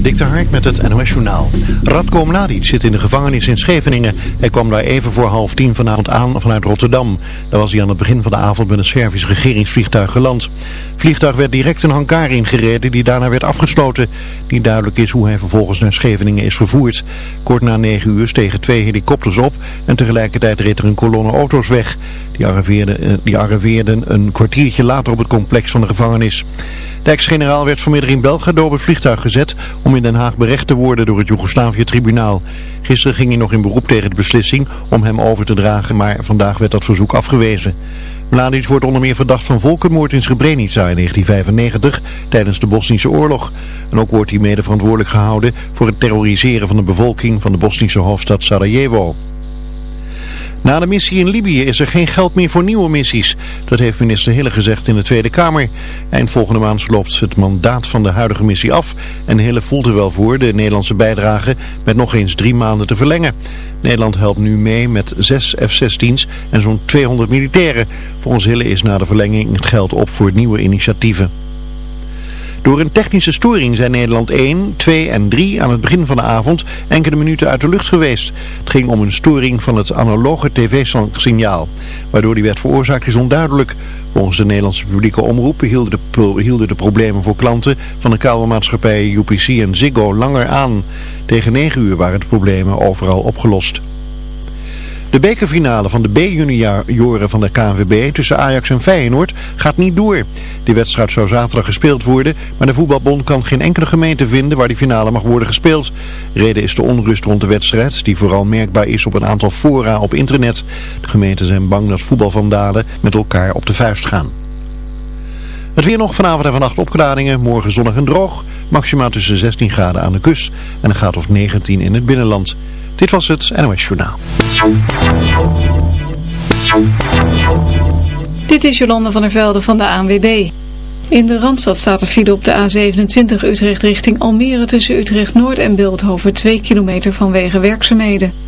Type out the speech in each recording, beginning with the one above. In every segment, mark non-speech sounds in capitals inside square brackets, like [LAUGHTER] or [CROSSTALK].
Dikte Hark met het NOS Journaal. Radko Mladic zit in de gevangenis in Scheveningen. Hij kwam daar even voor half tien vanavond aan vanuit Rotterdam. Daar was hij aan het begin van de avond met een Servisch regeringsvliegtuig geland. Vliegtuig werd direct een hangar ingereden die daarna werd afgesloten. Niet duidelijk is hoe hij vervolgens naar Scheveningen is vervoerd. Kort na negen uur stegen twee helikopters op en tegelijkertijd reed er een kolonne auto's weg. Die arriveerden, eh, die arriveerden een kwartiertje later op het complex van de gevangenis. De ex-generaal werd vanmiddag in België door het vliegtuig gezet om in Den Haag berecht te worden door het Joegoslavië-tribunaal. Gisteren ging hij nog in beroep tegen de beslissing om hem over te dragen, maar vandaag werd dat verzoek afgewezen. Mladic wordt onder meer verdacht van volkenmoord in Srebrenica in 1995 tijdens de Bosnische oorlog. En ook wordt hij mede verantwoordelijk gehouden voor het terroriseren van de bevolking van de Bosnische hoofdstad Sarajevo. Na de missie in Libië is er geen geld meer voor nieuwe missies. Dat heeft minister Hille gezegd in de Tweede Kamer. Eind volgende maand loopt het mandaat van de huidige missie af. En Hille voelt er wel voor de Nederlandse bijdrage met nog eens drie maanden te verlengen. Nederland helpt nu mee met zes F-16's en zo'n 200 militairen. Volgens Hille is na de verlenging het geld op voor nieuwe initiatieven. Door een technische storing zijn Nederland 1, 2 en 3 aan het begin van de avond enkele minuten uit de lucht geweest. Het ging om een storing van het analoge tv-signaal. Waardoor die werd veroorzaakt is onduidelijk. Volgens de Nederlandse publieke omroep hielden de, hielden de problemen voor klanten van de kabelmaatschappijen UPC en Ziggo langer aan. Tegen 9 uur waren de problemen overal opgelost. De bekerfinale van de B-junioren van de KNVB tussen Ajax en Feyenoord gaat niet door. Die wedstrijd zou zaterdag gespeeld worden, maar de voetbalbond kan geen enkele gemeente vinden waar die finale mag worden gespeeld. Reden is de onrust rond de wedstrijd, die vooral merkbaar is op een aantal fora op internet. De gemeenten zijn bang dat voetbalvandalen met elkaar op de vuist gaan. Het weer nog vanavond en vannacht opklaringen, morgen zonnig en droog. Maximaal tussen 16 graden aan de kust en een graad of 19 in het binnenland. Dit was het NOS Journaal. Dit is Jolande van der Velde van de ANWB. In de Randstad staat er file op de A27 Utrecht richting Almere tussen Utrecht Noord en Beeldhoven 2 kilometer vanwege werkzaamheden.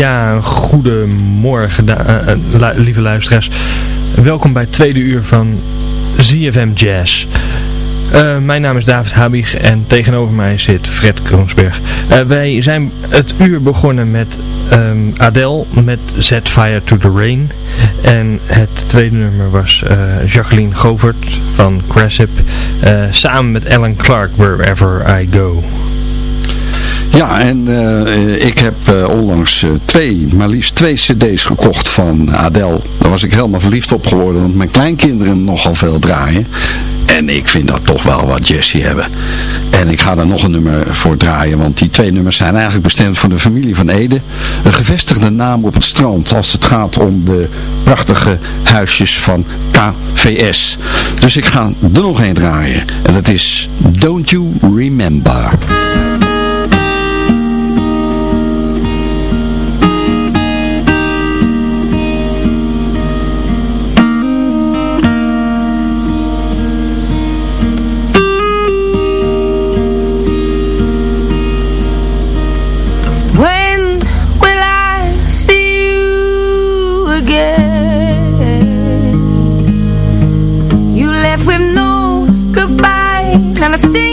Ja, goedemorgen eh, eh, lieve luisteraars. Welkom bij het tweede uur van ZFM Jazz. Eh, mijn naam is David Habig en tegenover mij zit Fred Kroonsberg. Wij zijn het uur begonnen met ehm, Adele met Set Fire to the Rain. En het tweede nummer was Jacqueline Govert van Cressip. samen met Alan Clark, Wherever I Go. Ja, en eh, ik heb eh, onlangs eh, twee, maar liefst twee cd's gekocht van Adele. Daar was ik helemaal verliefd op geworden, want mijn kleinkinderen nogal veel draaien. En ik vind dat toch wel wat Jessie hebben. En ik ga daar nog een nummer voor draaien, want die twee nummers zijn eigenlijk bestemd voor de familie van Ede. Een gevestigde naam op het strand als het gaat om de prachtige huisjes van KVS. Dus ik ga er nog één draaien. En dat is Don't You Remember. así.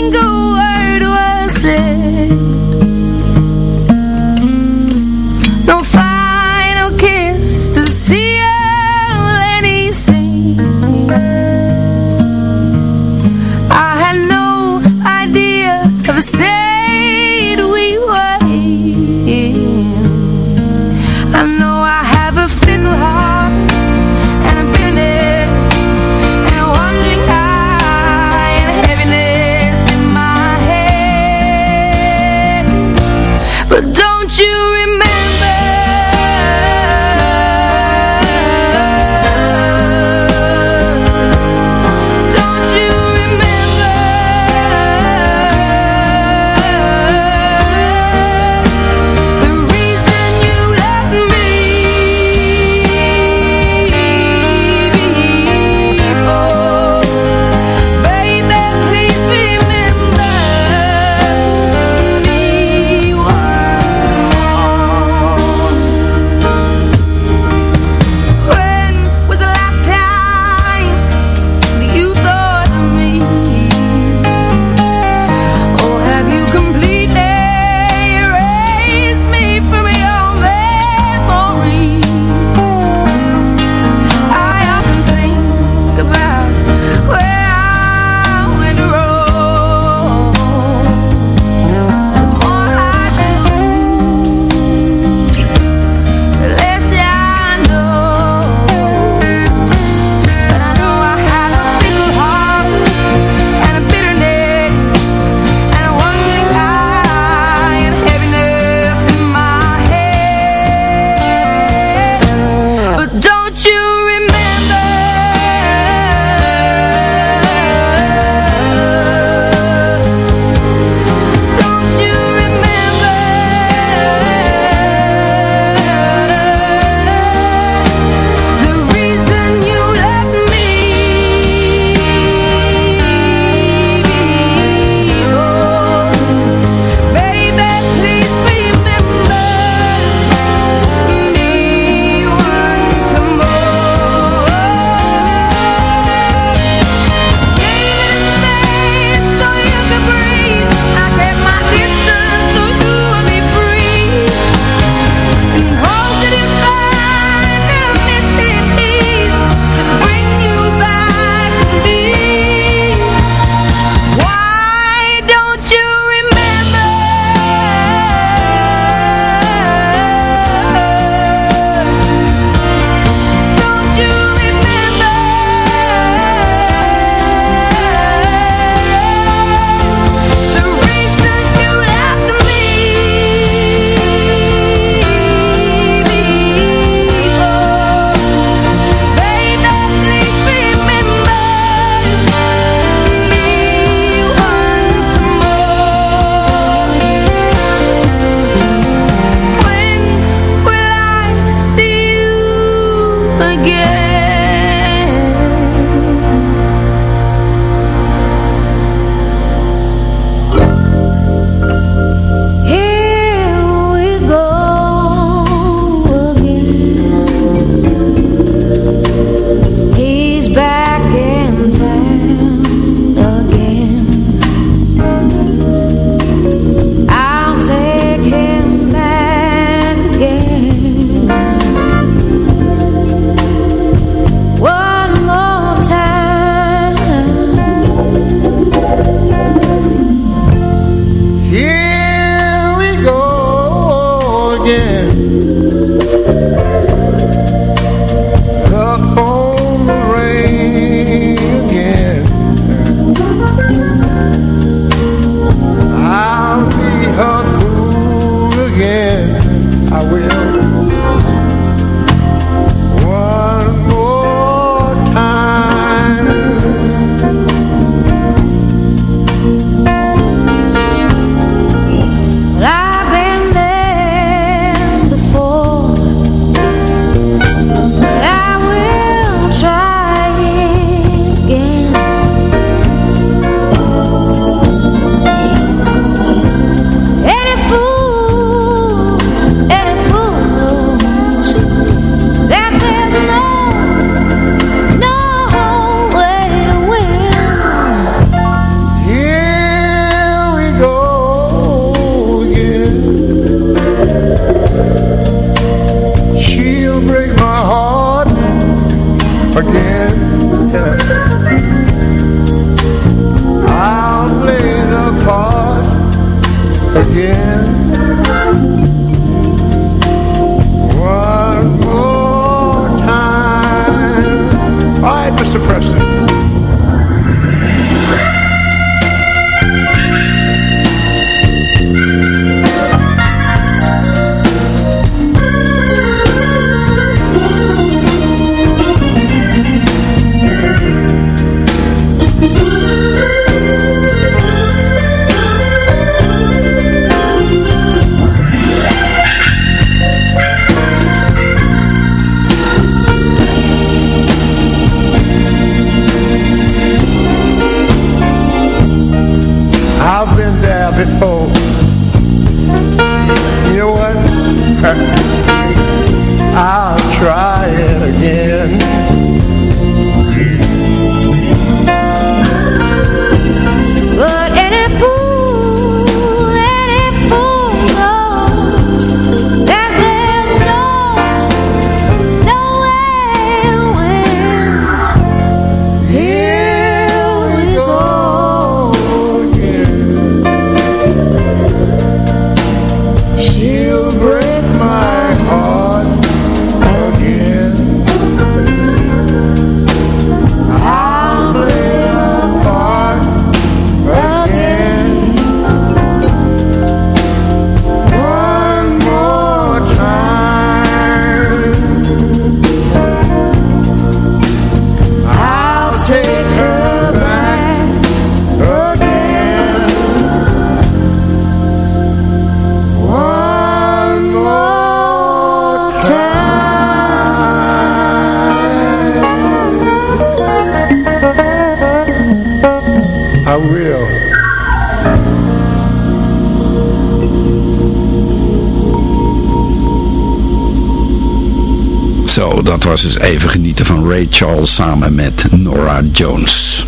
Was dus even genieten van Ray Charles samen met Nora Jones.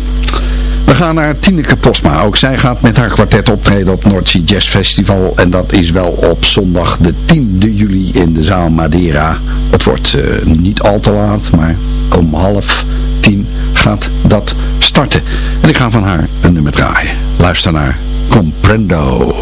We gaan naar Tineke Posma. Ook zij gaat met haar kwartet optreden op Noordzee Jazz Festival. En dat is wel op zondag de 10e juli in de zaal Madeira. Het wordt uh, niet al te laat, maar om half tien gaat dat starten. En ik ga van haar een nummer draaien. Luister naar Comprendo.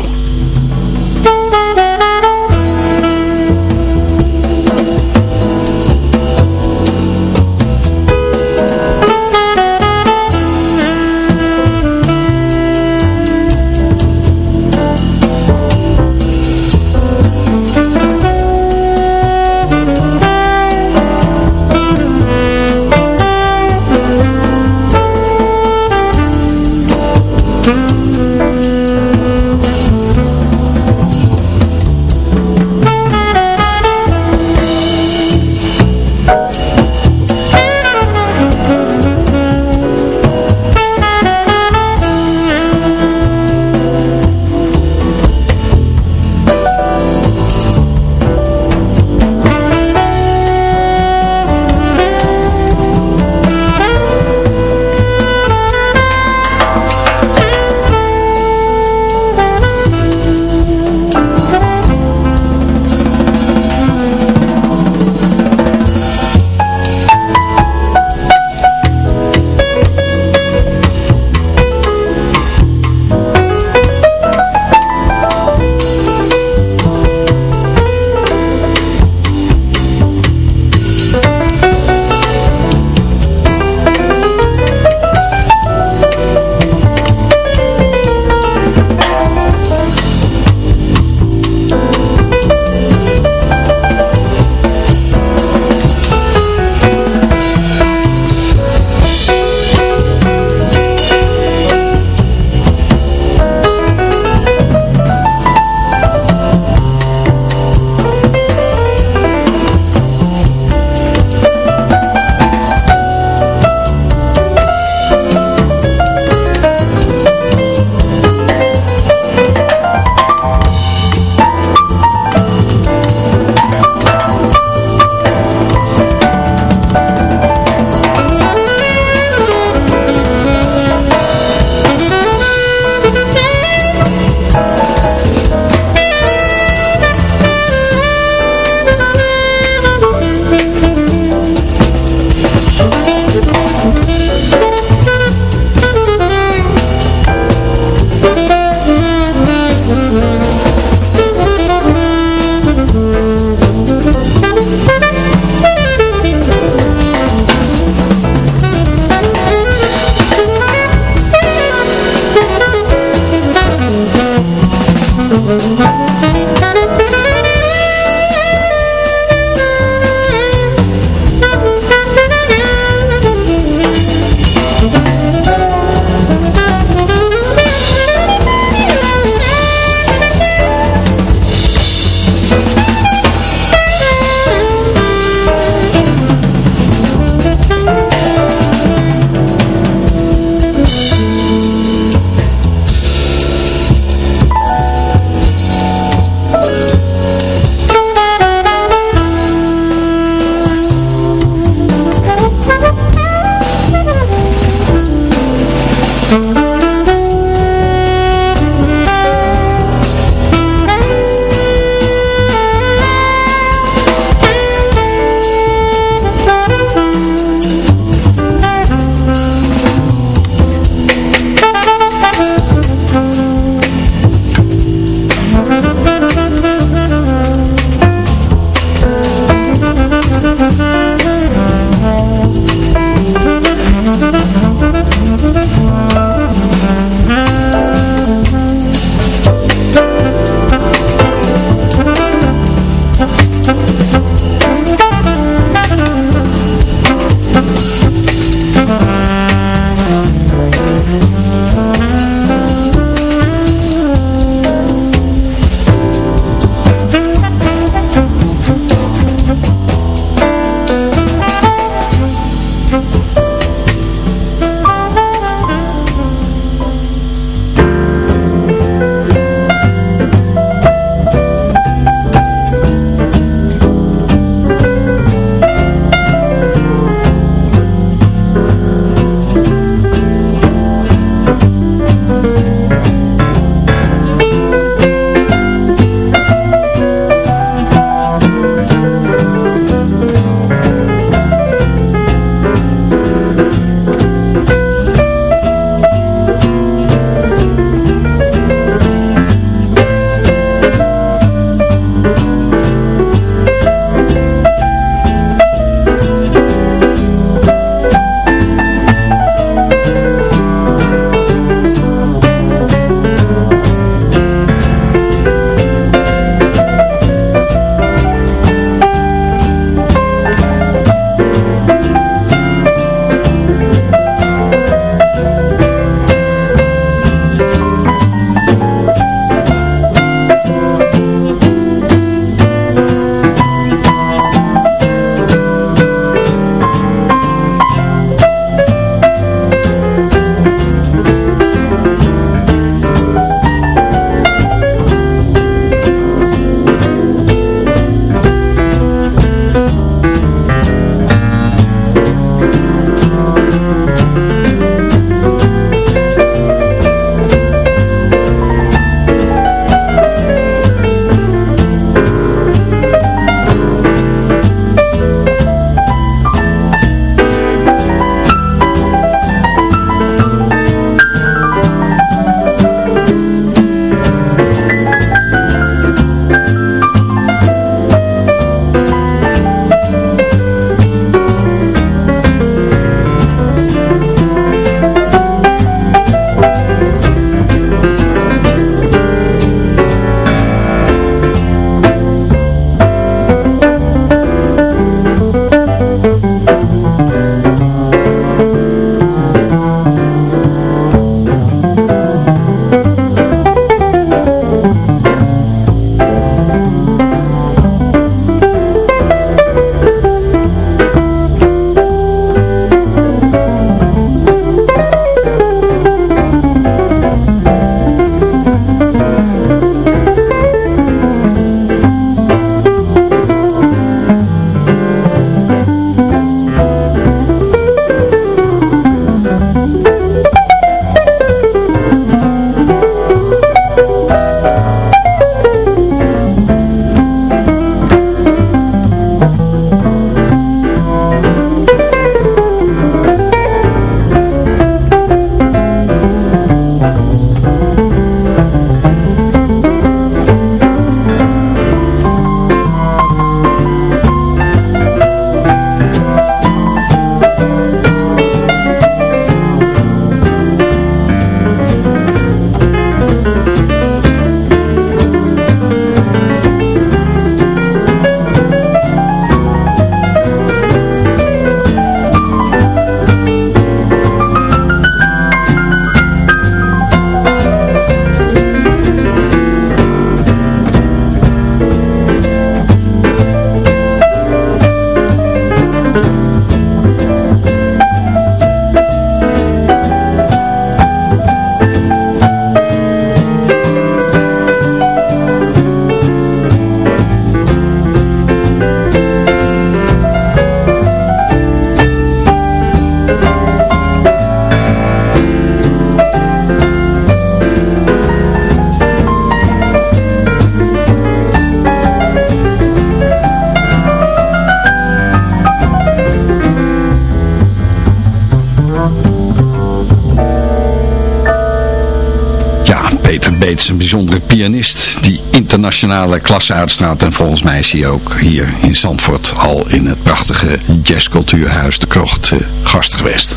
Een bijzondere pianist die internationale klasse uitstraalt. En volgens mij is hij ook hier in Zandvoort al in het prachtige jazzcultuurhuis De Krocht uh, gast geweest.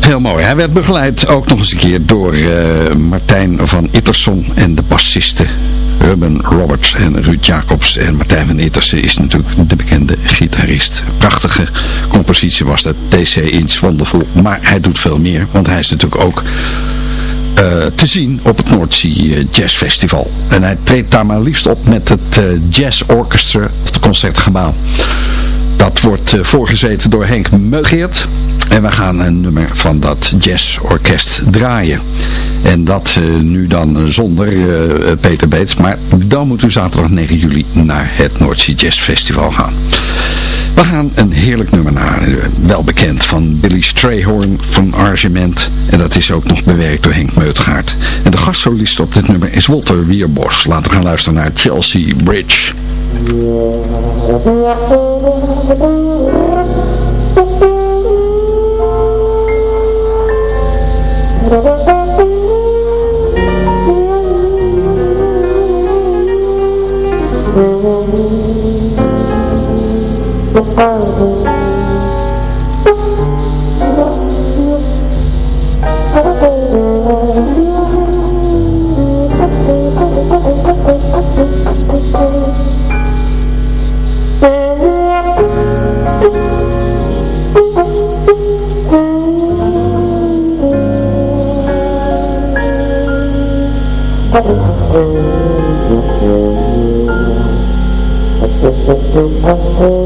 Heel mooi. Hij werd begeleid ook nog eens een keer door uh, Martijn van Itterson en de bassisten Ruben Roberts en Ruud Jacobs. En Martijn van Ittersen is natuurlijk de bekende gitarist. Prachtige compositie was dat. DC Inch, Wonderful. Maar hij doet veel meer, want hij is natuurlijk ook uh, te zien op het Noordzee Jazz Festival. En hij treedt daar maar liefst op met het uh, Jazz Orchestra op het Concertgebouw. Dat wordt voorgezeten door Henk Meugeert. En we gaan een nummer van dat jazzorkest draaien. En dat nu dan zonder Peter Beets. Maar dan moet u zaterdag 9 juli naar het Noordzee Jazz Festival gaan. We gaan een heerlijk nummer naar, eh, wel bekend, van Billy Strayhorn van Argement. En dat is ook nog bewerkt door Henk Meutgaard. En de gastsolist op dit nummer is Walter Wierbos. Laten we gaan luisteren naar Chelsea Bridge. Waarom? you.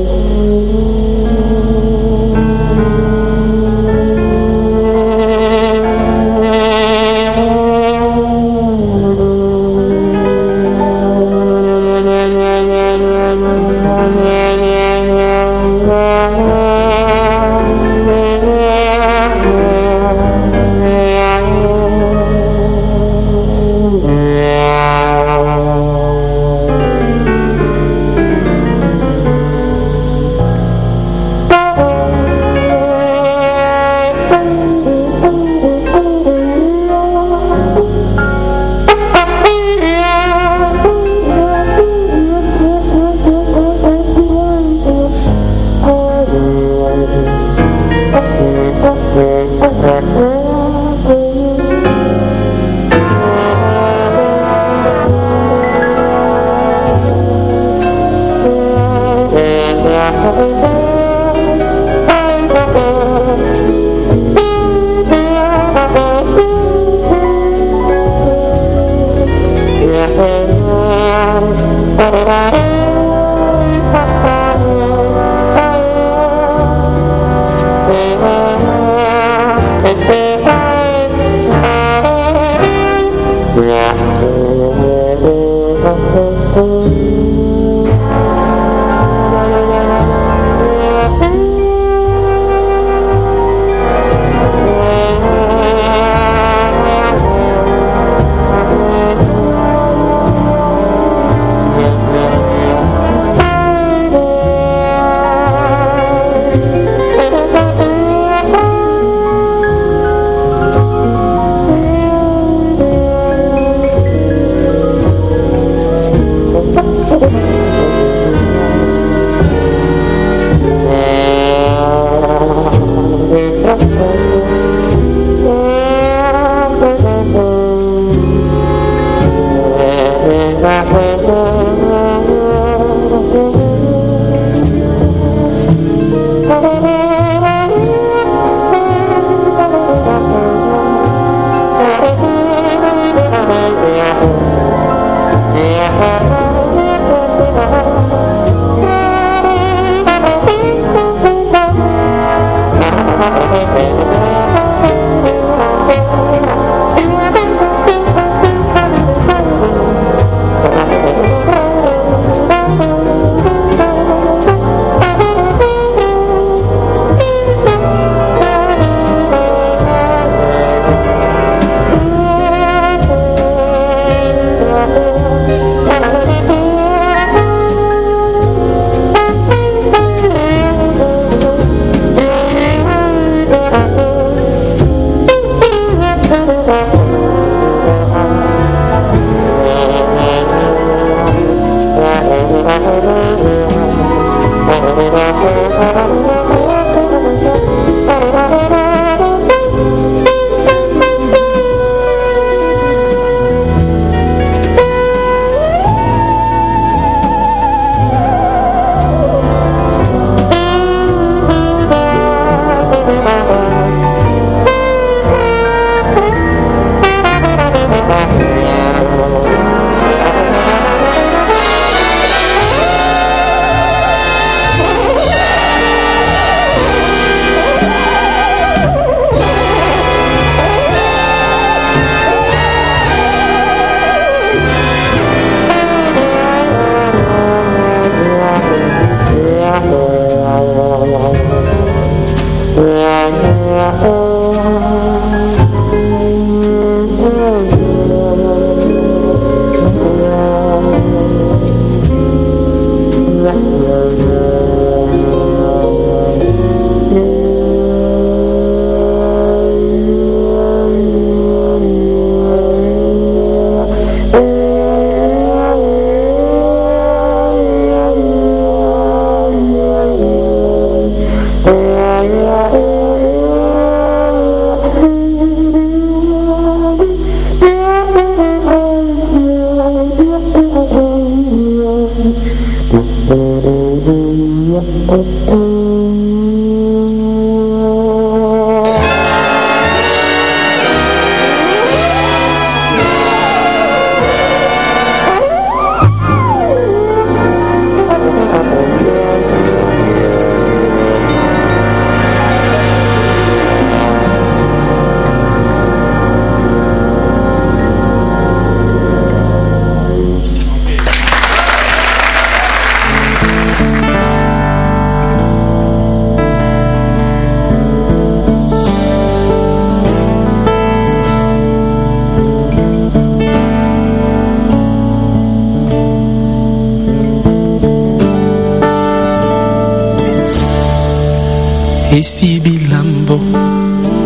Esi bilambo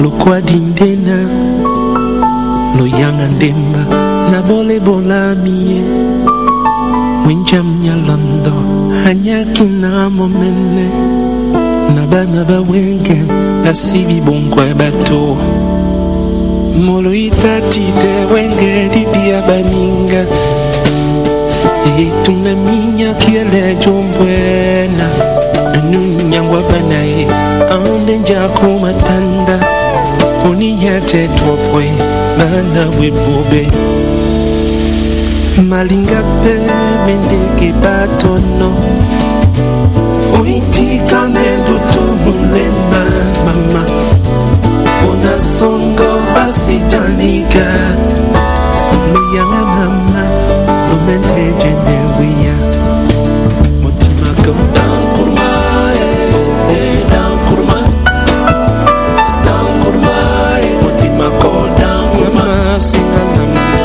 lokwadi ndena loyanga ndemba na bolebolami ye. Winjam nyalondo anyaki na momene na bana bawenge basibi bonkwa bato. Moloi tati te wenge dibia baninga etuna minyakiele jombwena nyangwa banaye ande njako matanda. Oniyate twopwe bana bwebube malinga pe, mendeke batono. Oyitika ndendu tomulema mama. Mpona songo basitanika luyanga mama lomende jenewiya motimakoda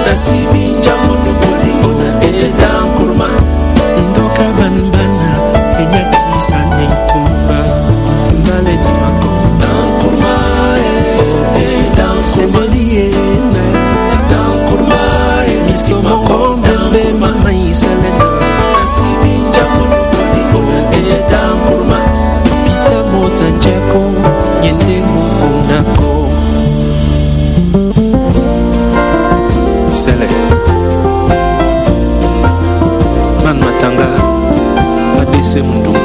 I see me ser muito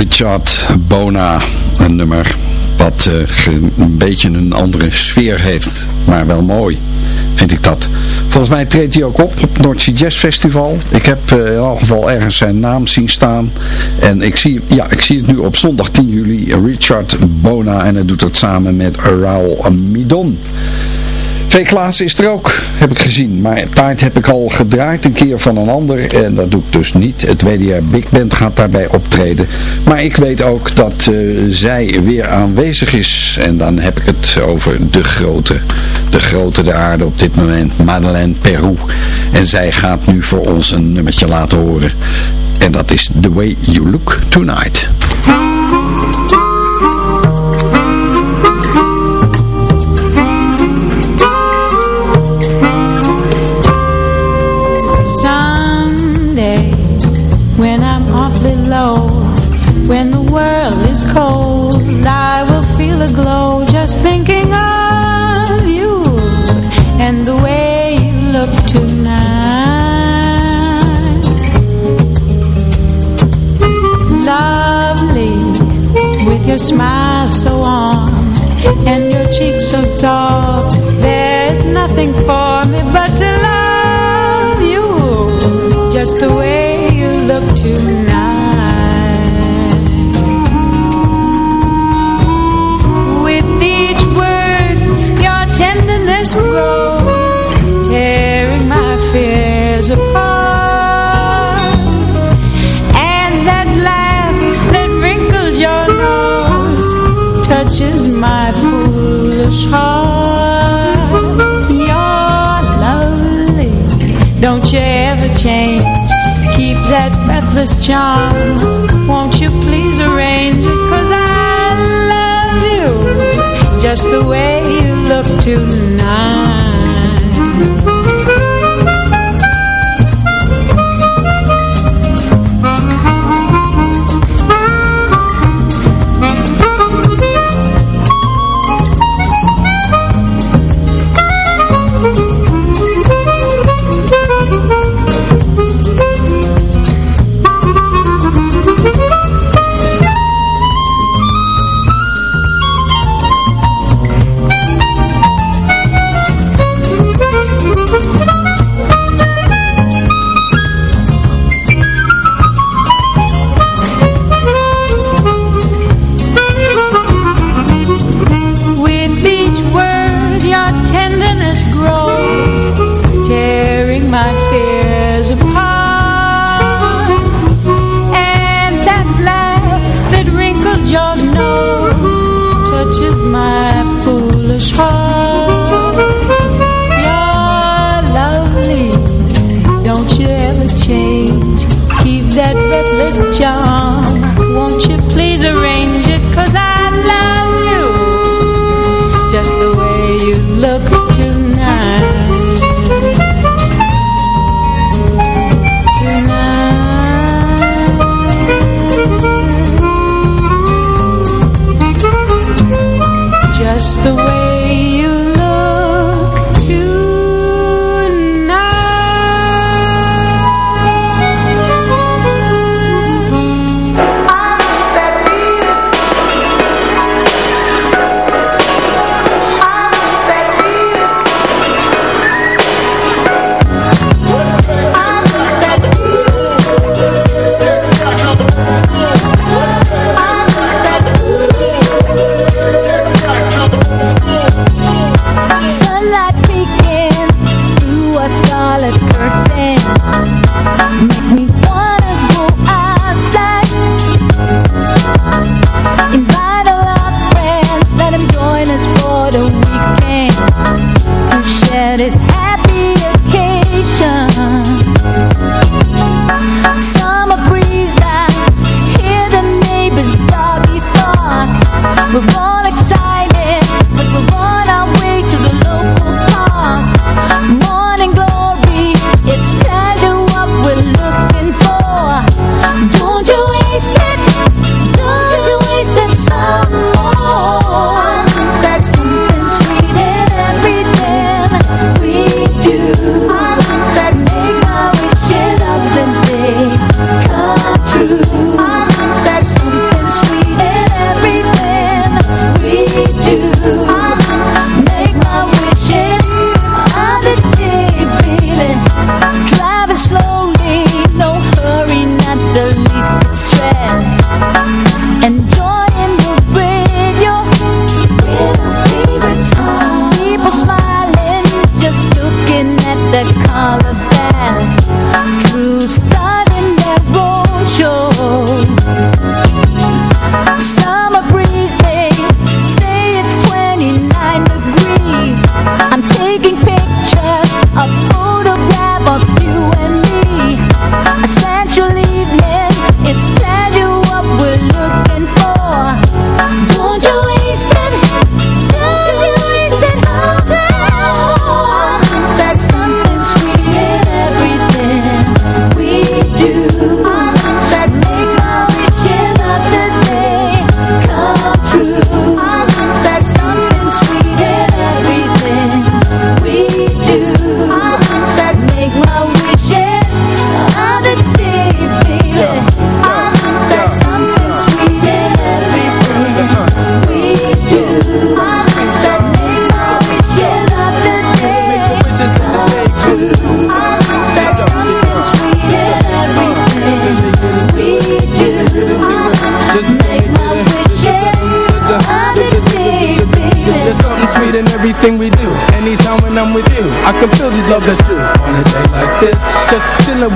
Richard Bona, een nummer wat eh, een beetje een andere sfeer heeft, maar wel mooi, vind ik dat. Volgens mij treedt hij ook op op het Noordzee Jazz Festival. Ik heb eh, in elk geval ergens zijn naam zien staan. En ik zie, ja, ik zie het nu op zondag 10 juli, Richard Bona, en hij doet dat samen met Raoul Midon. V. Klaas is er ook, heb ik gezien. Maar taart heb ik al gedraaid een keer van een ander. En dat doe ik dus niet. Het WDR Big Band gaat daarbij optreden. Maar ik weet ook dat eh, zij weer aanwezig is. En dan heb ik het over de grote. De grote de aarde op dit moment. Madeleine Peru. En zij gaat nu voor ons een nummertje laten horen. En dat is The Way You Look Tonight. Glow just thinking of you and the way you look tonight. Lovely, with your smile so warm and your cheeks so soft, And that laugh that wrinkles your nose touches my foolish heart. You're lovely, don't you ever change. Keep that breathless charm. Won't you please arrange it? I love you just the way you look tonight.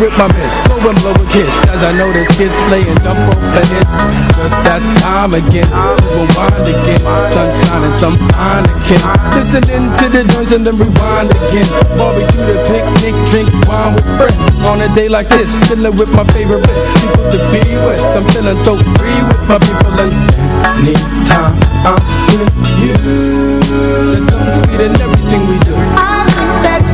With my miss, so and blow a kiss. As I know the kids playing jump rope and it's just that time again. Rewind again, sunshine and some Heineken. Listening to the joints and then rewind again. Barbecue the picnic, drink wine with friends. On a day like this, chilling with my favorite people to be with. I'm feeling so free with my people and anytime I'm with you. There's something sweet in everything we do. There's something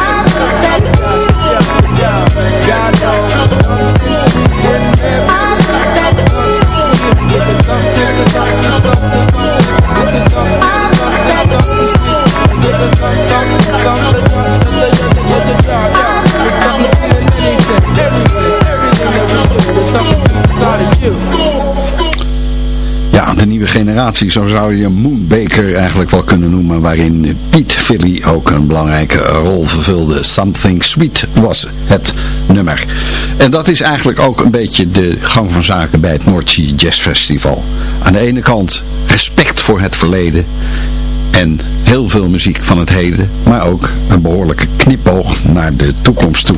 zo zou je Moonbaker eigenlijk wel kunnen noemen, waarin Piet Philly ook een belangrijke rol vervulde. Something Sweet was het nummer. En dat is eigenlijk ook een beetje de gang van zaken bij het Sea Jazz Festival. Aan de ene kant respect voor het verleden en heel veel muziek van het heden, maar ook een behoorlijke knipoog naar de toekomst toe.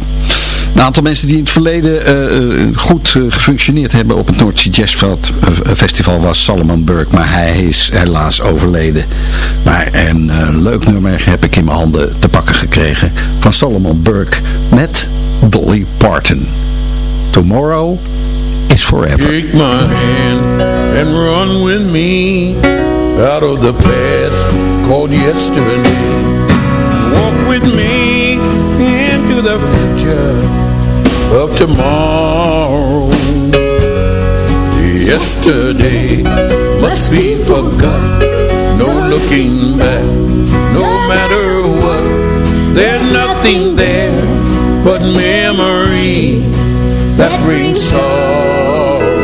Een aantal mensen die in het verleden eh, eh, goed eh, gefunctioneerd hebben op het North Sea Jazz Festival was Salomon Burke, maar hij is helaas overleden. Maar een leuk nummer heb ik in mijn handen te pakken gekregen van Solomon Burke met Dolly Parton. Tomorrow is forever. Take my hand and run with me out of the past called yesterday. Walk with me into the future of tomorrow. Yesterday must be forgot. No looking back, no matter what. There's nothing there but memory that brings sorrow.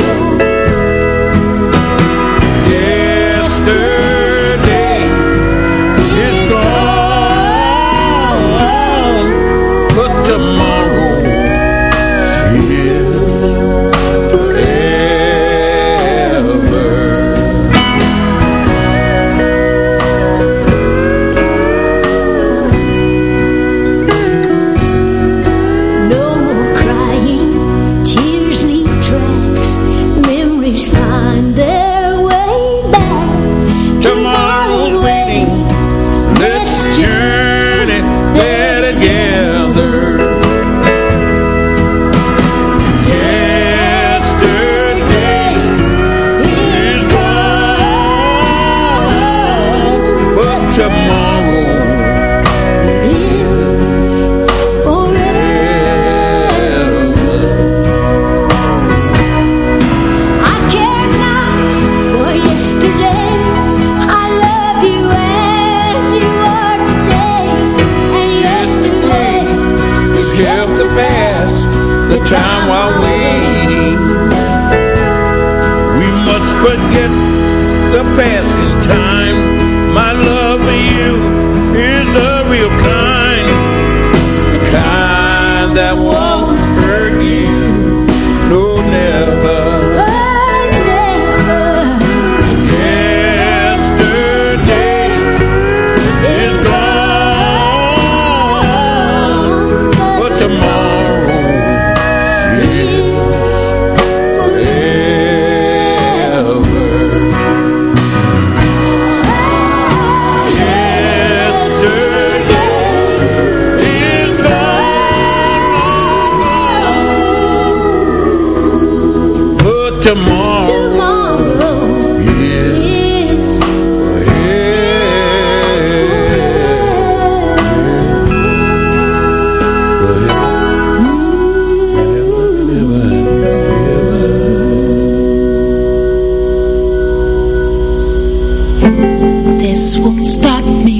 This won't stop me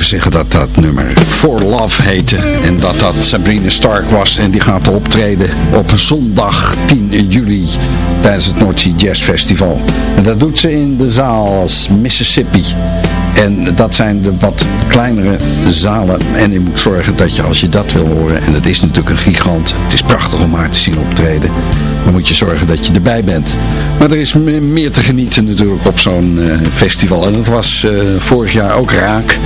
even zeggen dat dat nummer For Love heette. En dat dat Sabrina Stark was. En die gaat optreden op zondag 10 juli tijdens het North Jazz Festival. En dat doet ze in de zaal als Mississippi. En dat zijn de wat kleinere zalen. En je moet zorgen dat je als je dat wil horen. En het is natuurlijk een gigant. Het is prachtig om haar te zien optreden. Dan moet je zorgen dat je erbij bent. Maar er is me- meer te genieten natuurlijk op zo'n eh, festival. En dat was eh, vorig jaar ook raak.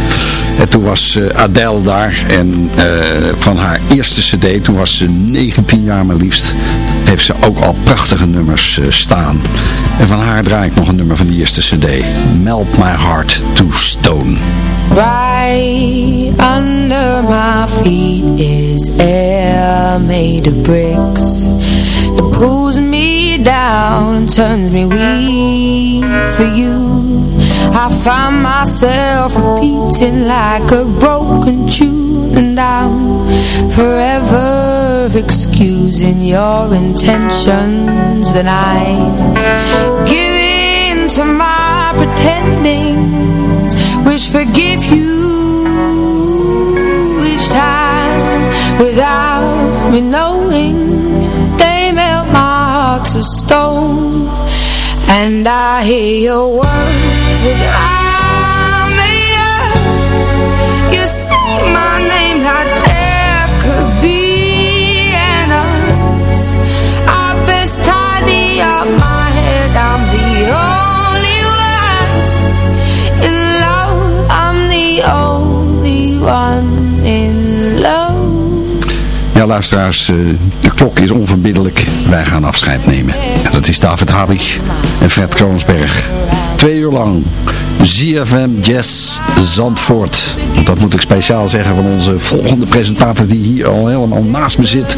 En toen was eh, Adele daar. En eh, van haar eerste cd, toen was ze 19 jaar maar liefst, heeft ze ook al prachtige nummers eh, staan. En van haar draai ik nog een nummer van die eerste cd. Melt My Heart to Stone. Right under my feet is air made of bricks. It pulls me down and turns me weak for you. I find myself repeating like a broken tune and I'm forever excusing your intentions. Then I give in to my pretending which forgive you each time without me knowing. They melt my heart to stone and I hear your words Ja, luisteraars, eh, de klok is onverbiddelijk. Wij gaan afscheid nemen. En dat is David Habig en Fred Kroonsberg. Twee uur lang ZFM Jazz Zandvoort. Dat moet ik speciaal zeggen van onze volgende presentator die hier al helemaal naast me zit.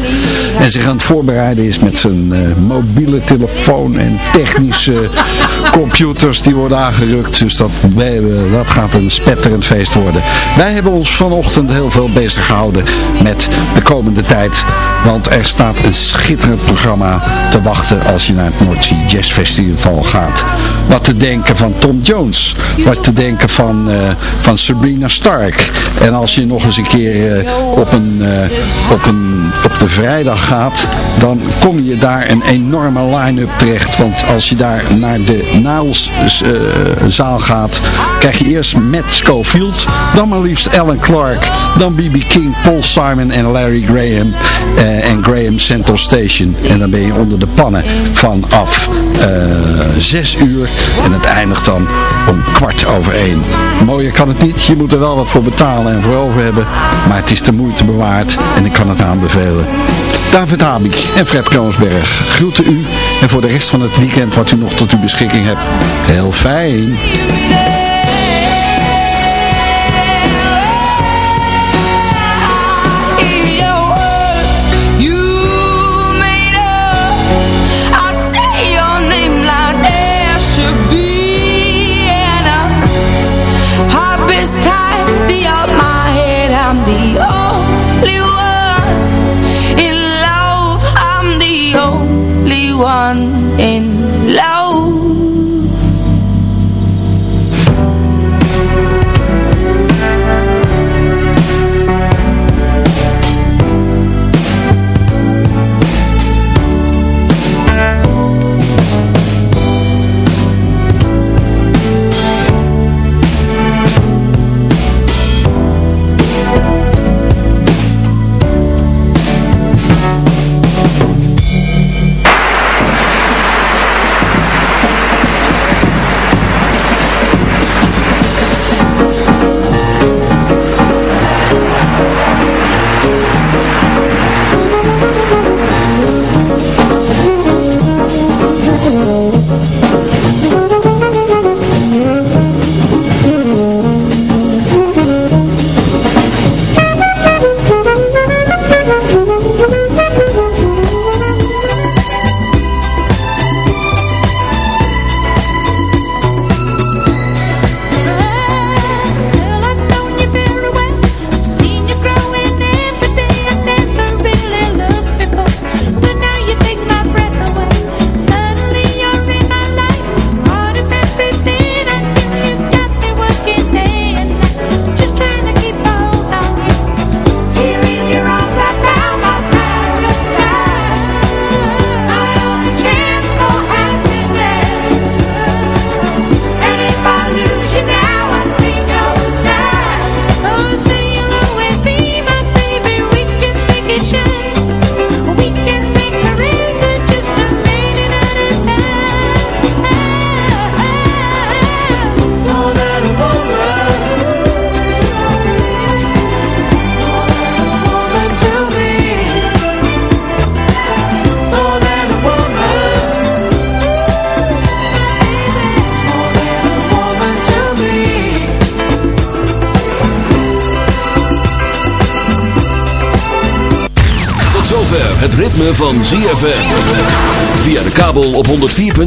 En zich aan het voorbereiden is met zijn eh, mobiele telefoon en technische [LAUGHS] computers die worden aangerukt. Dus dat, wij, eh, dat gaat een spetterend feest worden. Wij hebben ons vanochtend heel veel bezig gehouden met de komende tijd. Want er staat een schitterend programma te wachten als je naar het Noordzee Jazz Festival gaat. Wat te denken van Tom Jones. Wat te denken van, eh, van Sabrina Stark. En als je nog eens een keer eh, op, een, eh, op, een, op de vrijdag gaat, dan kom je daar een enorme line-up terecht. Want als je daar naar de Niles-zaal gaat, krijg je eerst Matt Schofield, dan maar liefst Alan Clark, dan B.B. King, Paul Simon en Larry Graham Graham Central Station. En dan ben je onder de pannen vanaf zes uur en het eindigt dan om kwart over één. Mooier kan het niet, je moet er wel wat voor betalen en voor over hebben, maar het is de moeite bewaard en ik kan het aanbevelen. David Habig en Fred Kroonsberg groeten u en voor de rest van het weekend wat u nog tot uw beschikking hebt, heel fijn. In